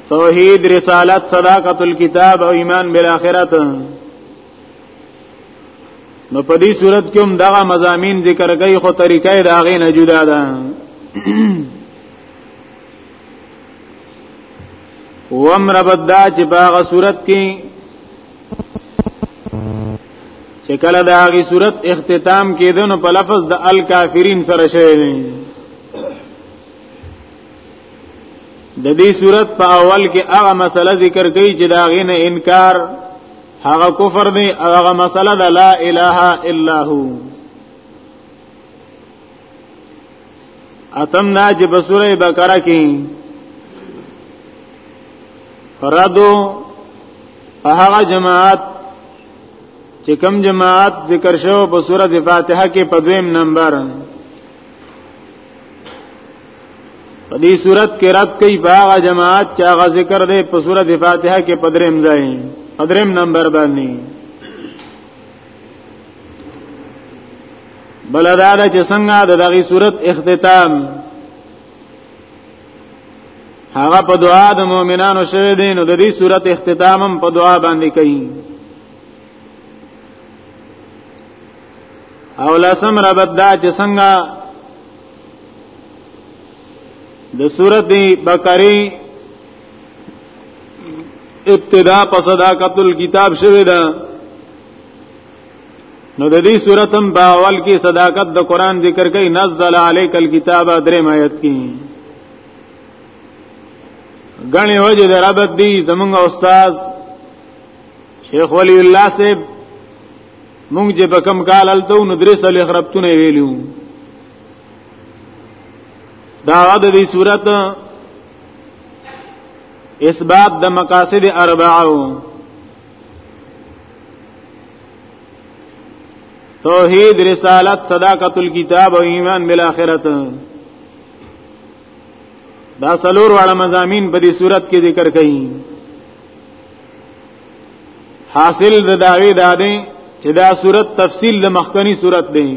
توحید رسالت صداقت الكتاب او ایمان بالآخرت نو په دې صورت کې هم دغه مزامین ذکر کوي خو طریقې دا غي نه جدا ده وم ربد دا چې باغ صورت کې چې کله دا غي صورت اختتام کېدنو په لفظ د الکافرین سره شوی دی د دې صورت په اول کې هغه مسله ذکر کړي چې دا غي نه انکار هغه کفر دی هغه مسله ده لا اله الا هو اتم دا چې په سوره بقره کې ردو په هغه جماعت چې کم جماعت ذکر شو په سوره فاتحه کې په دویم نمبر په دې صورت کې رد کوي باغ جماعت چې هغه ذکر دی په صورت فاتحه کې پدریم ځای پدریم نمبر باندې بل دا چې څنګه د دغه صورت اختتام هغه په دعا د مؤمنانو شوی دی نو د دې صورت اختتامم په دعا باندې کوي او لسم ربط دا چې څنګه د سورت بقره ابتدا په صداقت الكتاب شوه ده نو د دې صورت هم په اول کې صداقت د قران ذکر کوي نزل عليك الكتاب درې آیت کې غني وجه د ربط دی زمونږ استاد شیخ ولی الله صاحب مونږ چې په کم کال الته نو درې سلې خرابتونه ویلو دا د دې صورت اثبات د مقاصد اربعه توحید رسالت صداقت الكتاب او ایمان بالاخره دا سلور واړه مزامین په دې صورت کې ذکر کړي حاصل د داوی دا دی چې دا صورت تفصیل د مخکنی صورت دی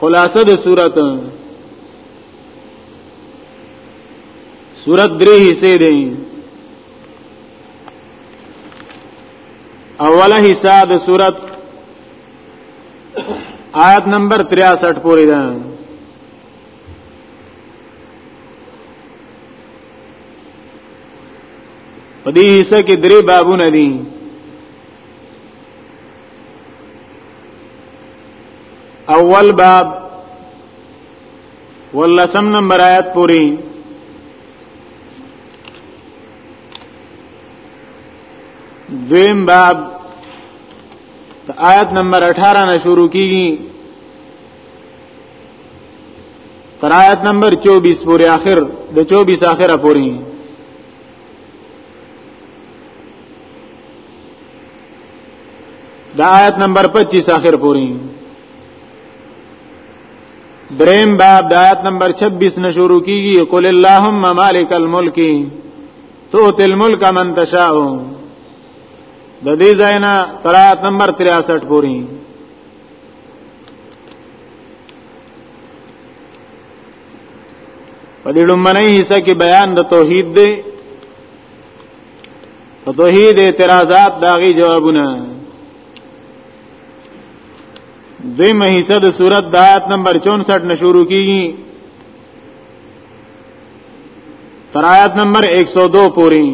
خلاصه د صورت صورت درې حصے دي اوله حصہ د صورت آیت نمبر 63 پورې ده په دې حصہ کې درې بابونه دي اول باب ولسم نمبر آیات پوری دویم باب آیت نمبر 18 نه شروع کیږي تر آیت نمبر 24 پورې آخر د 24 آخره پورې د آیت نمبر 25 آخر پورې دریم باب د آیت نمبر 26 نه شروع کیږي قل اللهم مالک الملک تؤتي الملك من تشاء د دې ځاینا تر آیت نمبر 63 پورې په دې لومړنۍ حصہ کې بیان د توحید دی په توحید اعتراضات داغي جوابونه دوی مهیسه د صورت د آیت نمبر 64 نه شروع کیږي تر آیت نمبر 102 پورې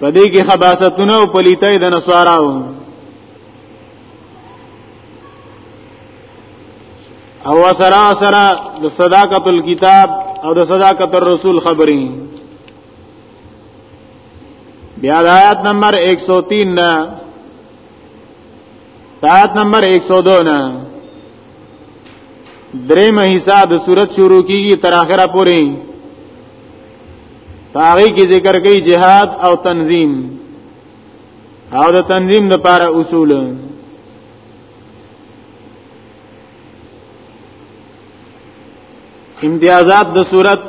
په دې کې خباستونه او پلیتای د نسواراو او سرا سرا د صداقت الكتاب او د صداقت الرسول خبرې بیا د آیات نمبر 103 نه آیات نمبر 102 نه درې مهیسا د صورت شروع کیږي تر اخره پورې پاغي کې ذکر کوي جهاد او تنظیم او د تنظیم د پاره اصول امتیازات د صورت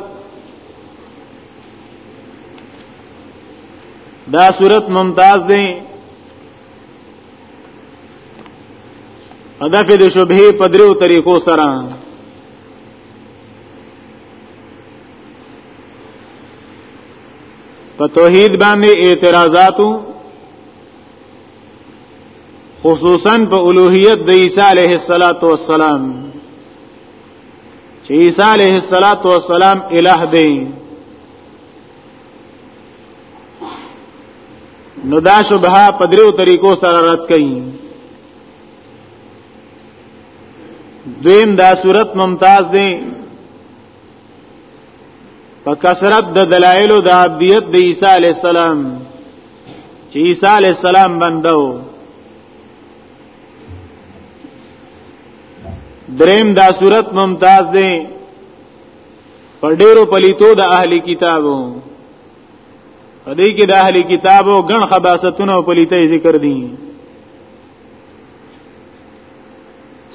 دا صورت ممتاز دی ادا په دې شوبه په دریو طریقو سره په توحید باندې اعتراضاتو خصوصا په اولوہیت د عیسی علیه السلام چې عیسی علیه السلام الہ دی نو دا شبهه په دریو طریقو سره رد کړي دویم دا صورت ممتاز دی په کثرت د دلایل د عبدیت د عیسی علی السلام چې عیسی علی السلام بندو دریم دا صورت ممتاز دی پر ډیرو پلیتو د اهلی کتابو دې کې د اهلی کتابو ګڼ خباستونه او پلیتې ذکر دي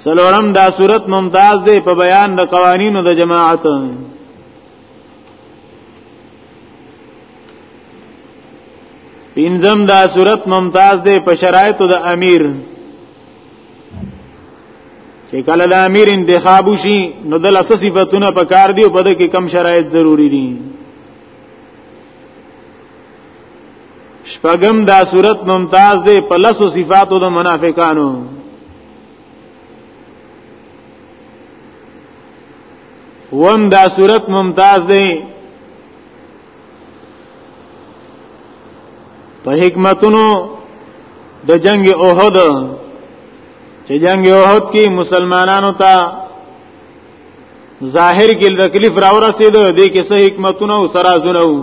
سلورم دا صورت ممتاز دی په بیان د قوانینو د جماعت پینځم دا صورت ممتاز دی په شرایطو د امیر چې کله د امیر انتخاب وشي نو د لاسه صفاتونه په کار دی او په دې کې کم شرایط ضروری دي شپږم دا صورت ممتاز دی په لاسو صفاتو د منافقانو وم دا صورت ممتاز دی په حکمتونو د جنگ احد چې جنگ احد کې مسلمانانو ته ظاهر کې تکلیف را ورسید دې کې څه حکمتونه او سرازونه وو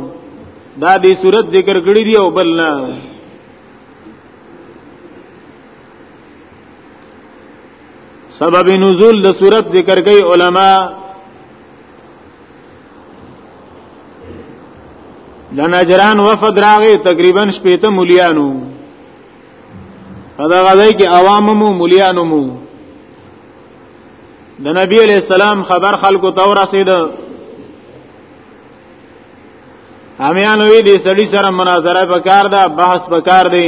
دا دې صورت ذکر کړی دی او بل نه سبب نزول د صورت ذکر کوي علما د نجران وفد راغی تقریبا شپېته مليانو دا غځای کې عوامو مليانو مو د نبی علیہ السلام خبر خلکو ته ورسید همیان وی دي سړی سره مناظره وکړه بحث وکړه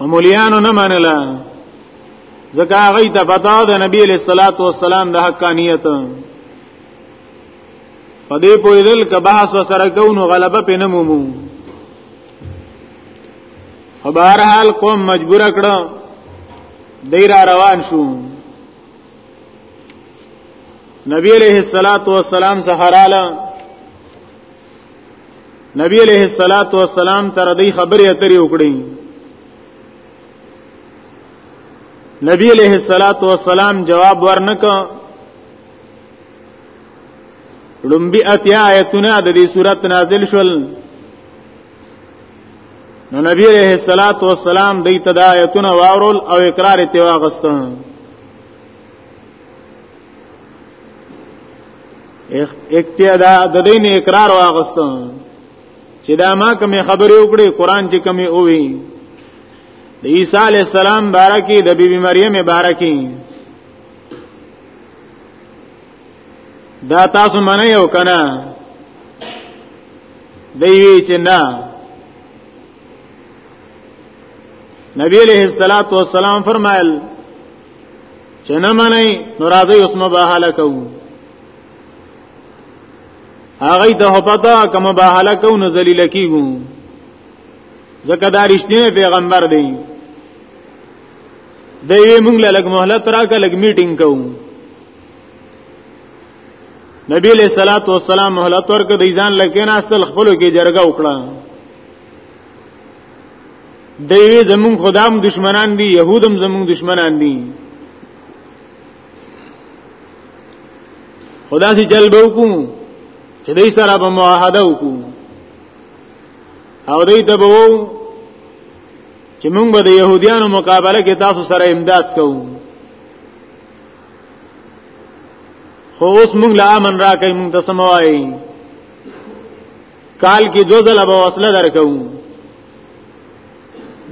همولیانو نه منله ځکه هغه ته پتا د نبی علیہ الصلوۃ والسلام د حقانیت په دې پوی دل ک بحث وسره کوونو غلبه پې نمومو او بهر حال قوم مجبور کړه دای را روان شو نبی علیہ الصلوۃ والسلام سره رااله نبی علیہ الصلات والسلام تر دې خبرې اترې وکړې نبی علیہ الصلات والسلام جواب ورنک لومبي اتیا آیتونه د دې صورت نازل شول نو نبی علیہ الصلات والسلام دې تدایتونه واورل او اقرار ته واغستان اقتدا د دین اقرار واغستو چې دا ما کوم خبرې وکړې قران چې کومې اوې د عیسی علی السلام بارکی د بیبي مریم بارکی دا تاسو منه یو کنه دی وی چې نه نبی علیہ الصلوۃ والسلام فرمایل چې نه منئ نو راځي اوس مباهله کوو هغه د هپتا کوم مباهله کوو نو ذلیل کیږو ځکه دا رښتینی پیغمبر دی د یوې موږ له لګ مهلت راکړه لګ میټینګ کوو نبی له صلوات و سلام مهلت ورکړه د ځان لکه نه اصل خپل کې جرګه وکړه دوی زمون خدام دشمنان دي يهودم زمون دشمنان دي خدا سي جلب وکړو چې دوی سره به معاهده وکړو او دوی ته به وو چې موږ به د يهوديانو مقابله کې تاسو سره امداد کوو خو اوس موږ لا امن راکې موږ ته سموایي کال کې دو ځله به وصله درکو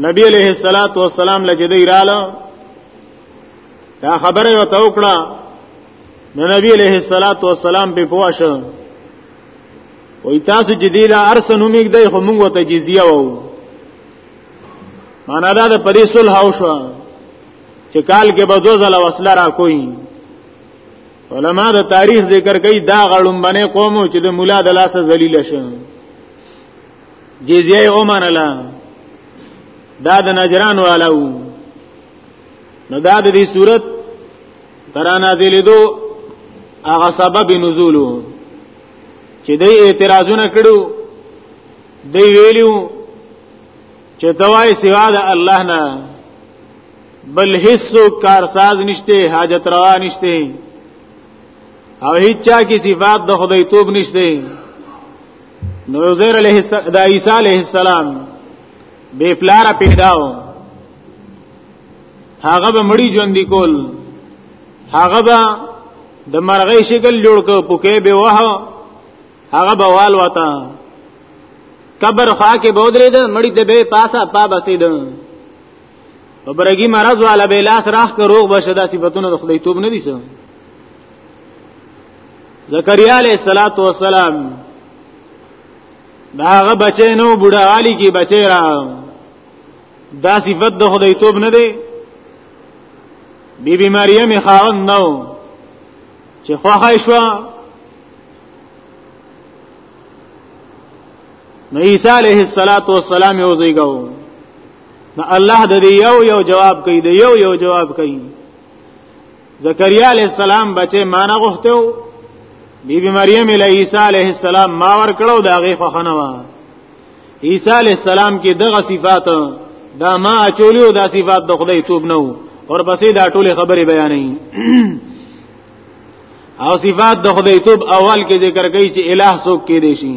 نبی علیہ الصلات والسلام لکه دی رااله دا خبره یو توکړه نو نبی علیہ الصلات والسلام په پوښه وای تاسو جدیلا ارسنو میګ دی خو موږ ته جزیه وو معنا دا د پدې صلح او شو چې کال کې به دوه ځله وصله را کوي علما د تاریخ ذکر کوي دا غړم باندې قوم چې د مولا د لاسه ذلیل شو جزیه او منلا دا د نجران والو نو دا د دې صورت تر نازلې دو هغه سبب نزول چې دې اعتراضونه کړو دی ویلو چې توای سوا د الله نه بل هیڅ کارساز نشته حاجت روا نشته او هیڅ چا کی صفات د خدای توب نشته نو عزیر علیہ السلام د عیسی علیہ السلام بے پلار پیداو هغه به مړی ژوند کول هغه به د مرغې شکل جوړ کو پوکې به وه هغه به وال وتا قبر خوا کې بودرې ده مړی ته به پاسا پا بسې ده په برګي مرز والا به لاس راخ که روغ بشه دا صفاتونه د خدای توب نه دي سم زکریا علیہ الصلات والسلام دا هغه بچی نو بوډا علی کی بچی را دا صفت د خدای توب نه دی بی بی مریم خاون نو چې خوخه شو نو عیسی علیہ الصلات والسلام یو ځای گاو نو الله د دې یو یو جواب کوي د یو یو جواب کوي زکریا علی السلام بچي مانه غوښتو بی بی مریم علی عیسی علیہ السلام ما ور کړو دا غي خو خنوا عیسی علیہ السلام کې دغه صفات دا ما چولیو دا صفات د خدای توب نو اور بسې دا ټول خبرې بیانې او صفات د خدای توب اول کې ذکر کوي چې الہ څوک کې دي شي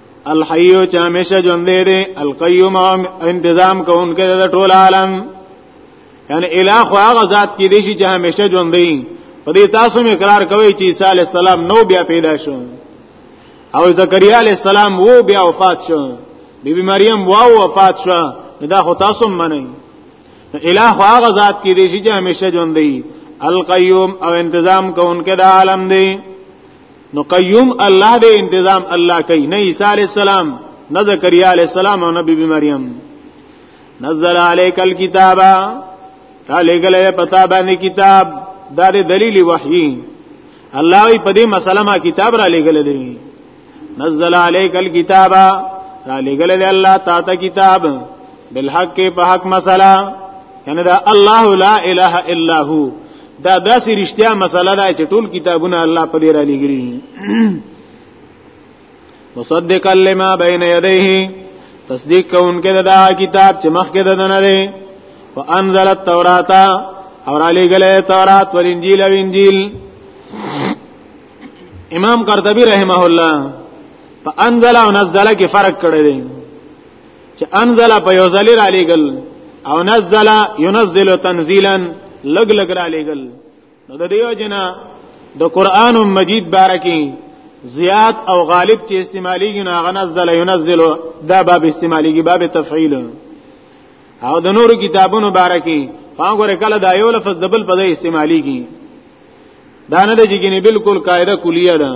الحیو چې همیشه ژوند دی القیوم انتظام کوونکی د ټول عالم یعنی الہ خو هغه ذات کې دی چې همیشه ژوند دی په دې تاسو مې اقرار کوي چې عیسی علی السلام نو بیا پیدا شو او زکریا علی السلام وو بیا وفات شو بی بی مریم وو وفات شو دا خو تاسو منئ الہ هغه ذات کې دی چې همیشه ژوند دی القیوم او انتظام کوونکې د عالم دی نو قیوم الله دې انتظام الله کوي نه عیسی علی السلام نه زکریا علی السلام او نه بیبي مریم نزل علیک الكتاب را لګلې پتا باندې کتاب دا دې دلیل وحی الله وی په دې مسله ما کتاب را لګلې دی نزل علیک الكتاب را لګلې الله تا ته کتاب بالحق په حق مسله کنه دا الله لا اله الا هو دا داسې رښتیا مسله ده چې ټول کتابونه الله په دې را لګري مصدقا لما بین یدیه تصدیق کوونکې دا کتاب چې مخکې ده نه دی وانزل التوراۃ اور علی گله تورات ور انجیل او انجیل امام قرطبی رحمه الله په انزل او نزل کې فرق کړی دی چې انزل په یو ځل را لېګل او نزل ينزل تنزيلا لګ لګ را لېګل نو د دیو جنا د قران مجید بارکی زیات او غالب چې استعمالیږي نو هغه نزل ينزل دا باب استعمالیږي باب تفعیل او د نور کتابونو بارکی هغه کله دا یو لفظ دبل په ځای استعمالیږي دا نه د جګینه بالکل قاعده کلیه ده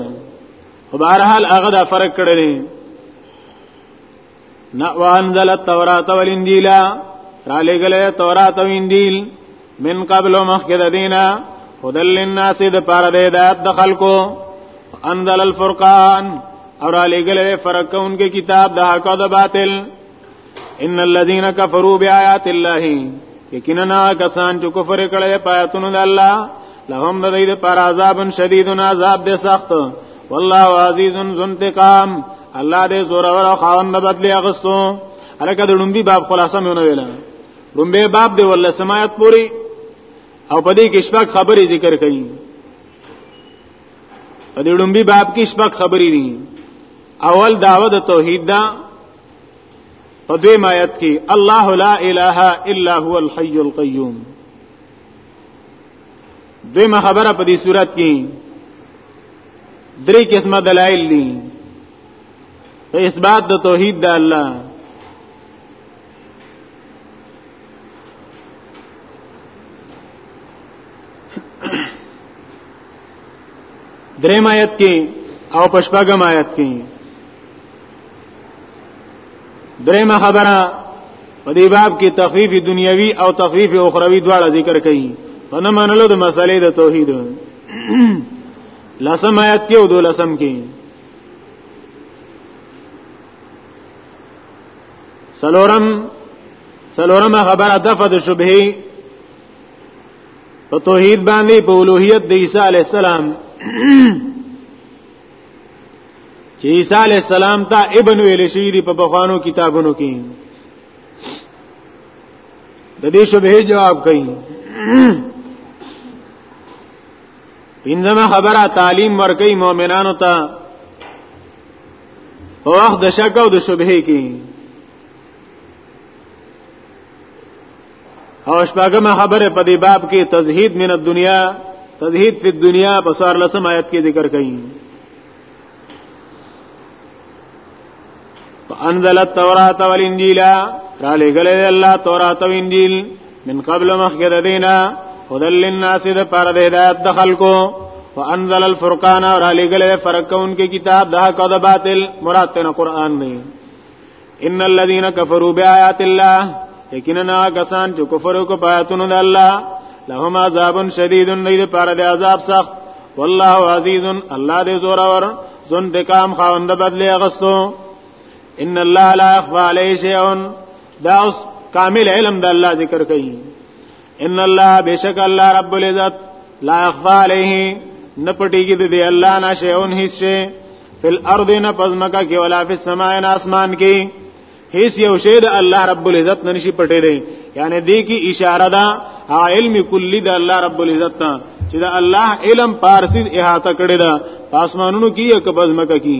په بهر حال هغه دا فرق کړی نا وانزل التوراۃ والانجیل را لګلې تورات او انجیل من قبل مخکې د دینه هدل للناس د پاره د هدایت د خلکو انزل الفرقان اور علی گلے فرق کون کے کتاب د حق او د باطل ان الذين كفروا بآيات الله یقینا کسان چې کفر کړي پاتون د الله لهم د دې پر عذاب شدیدون عذاب دې سخت والله عزیز ذو انتقام الله دې زور اور خاوند بدلی اغستو الکه د لومبي باب خلاصه مې ونه ویل لومبي باب دی ولله سمایت پوری او په دې کې شپږ خبرې ذکر کړي په دې لومبي باب کې شپږ خبرې دي اول دعوه د توحید دا په دې آیت کې الله لا اله الا هو الحي القيوم دویمه خبره په دې صورت کې درې قسمه دلایل دي په اثبات د توحید د الله دریم آیت کې او پښپاګم آیت کې درېمه خبره په دې باب کې تخفیف دنیوي او تخفیف اخروی دواړه ذکر کړي په نه منلو د مسلې د توحید لسم آیت کې او دولسم کې سلورم سلورم خبره دفع د شبهه په توحید باندې په اولوہیت د عیسی علی السلام چې عیسی علی السلام ته ابن ویل شي دی په بخوانو کتابونو کې د دې شبهه جواب کوي پینځمه خبره تعلیم ورکي مؤمنانو ته او وخت د شک او د شبهه کې او شپږمه خبره په دې باب کې تزهید من الدنیا تزهید فی الدنیا په سوار لسم آیت کې ذکر کړي انزل التوراۃ والانجیل را لګلې الله تورات او انجیل من قبل مخکې د دینه هدل للناس د پر د هدایت د خلکو وانزل الفرقان را لګلې فرقون کې کتاب د حق او د باطل مراد ته قرآن دی ان الذين كفروا بآيات الله یقینا کسان چې کفر وکړ په آیاتونو د الله لهم عذاب شدید دید پر د عذاب سخت والله عزیز الله دې زور اور ذن دکام خوند بدلی غستو ان الله لا يخفى عليه شيء دا اوس کامل علم د الله ذکر کوي ان الله بشک الله رب العزت لا يخفى عليه نه پټیږي د الله نه شیون هیڅ شي فل ارض نه پزمکا کې ولا فی السماء نه اسمان کې هیڅ یو شی د الله رب العزت نه نشي پټې دی یعنی دې کې اشاره ده علم کلی د الله رب العزت ته چې د الله علم پارسي احاطه کړی ده پاسمانونو کې یک پزمکا کې